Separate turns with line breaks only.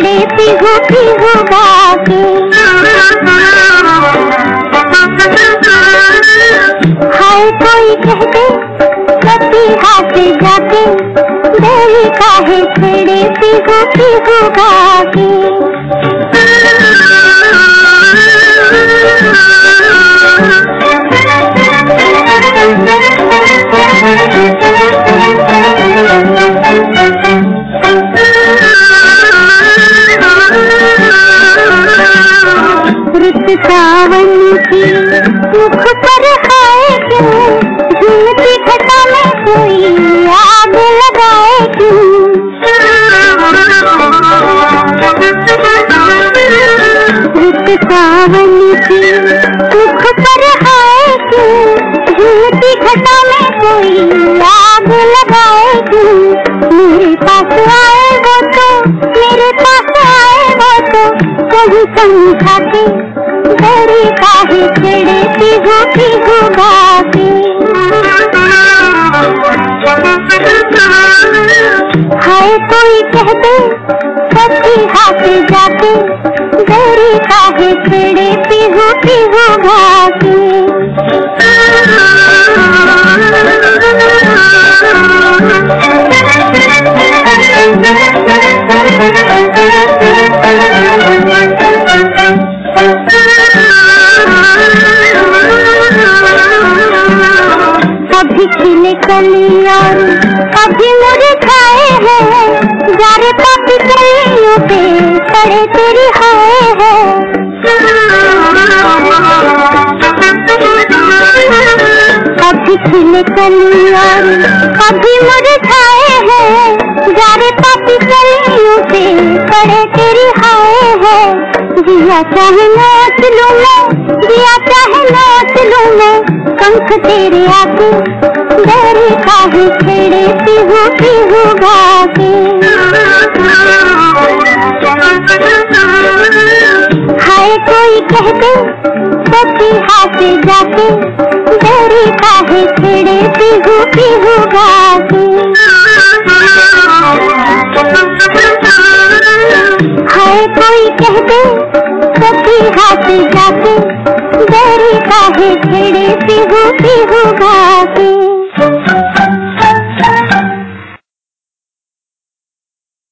छेड़े पिहू पिहू गाके कहते सखी हाथे जाते गौरी काहे छेड़े पिहू पिहू गाके सावन की मुख पर मुख पर घटा में कोई आग लगाए मेरे पास आए वो तो मेरे पास आए वो तो कभी गौरी काहे कोई कह दे सच्ची हाथे जाते गौरी काहे पिघो गाते कभी खिले कभी मुझे खाए हैं। जारे पापी कलियों पे पड़े तेरी हाय है। खिले कली और कभी मुझे खाए हैं। जारे पापी कलियों पे पड़े तेरी हाय है। जिया चाहे नाच लूँ मैं, जिया चाहे नाच लूँ मैं पंख तेरे आके डरे काहे छेड़े पिहू पिहू गाके हाय कोई कह दे, सच्ची हाथे जाके डरे काहे छिड़े पिहू पिहू गाती हाय कोई कह दे हाथ जाते काहे छिड़े पिहू पिहू गा